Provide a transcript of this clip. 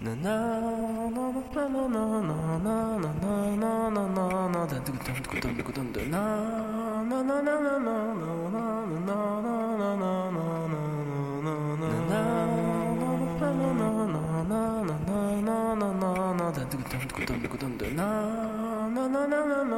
Na na na na na na na na na na na na da dum dum dum dum dum dum na na na na na na na na na na na na na na na na na